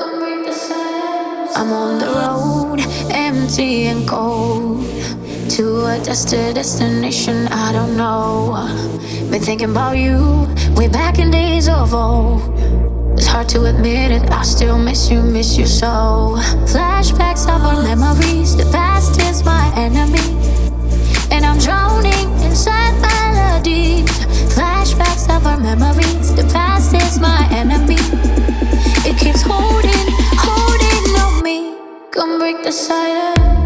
I'm on the road, empty and cold. To a dusted destination, I don't know. Been thinking about you, way back in days of old. It's hard to admit it, I still miss you, miss you so. Flashbacks of our memories. Come break the silence.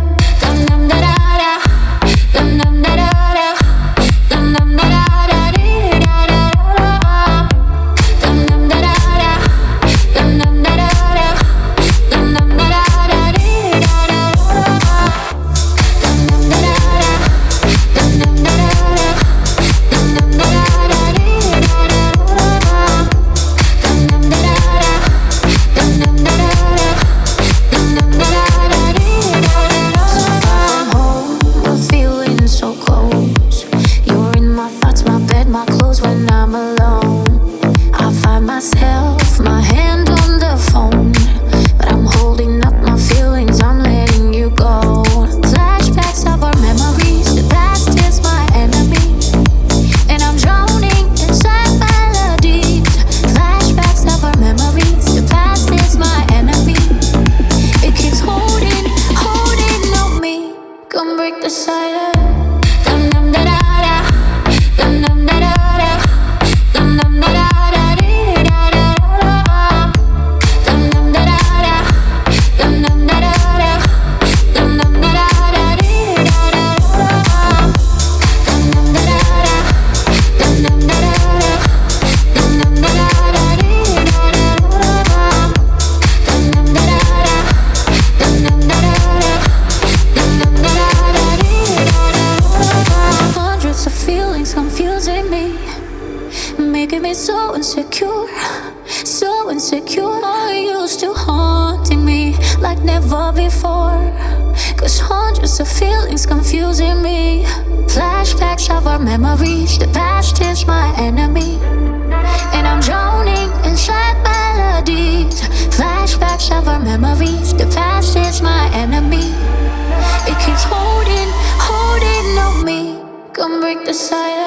making me so insecure, so insecure. Are you still haunting me like never before? Cause hundreds of feelings confusing me. Flashbacks of our memories, the past is my enemy. And I'm drowning in sad melodies. Flashbacks of our memories, the past is my enemy. It keeps holding, holding on me. Come break the silence.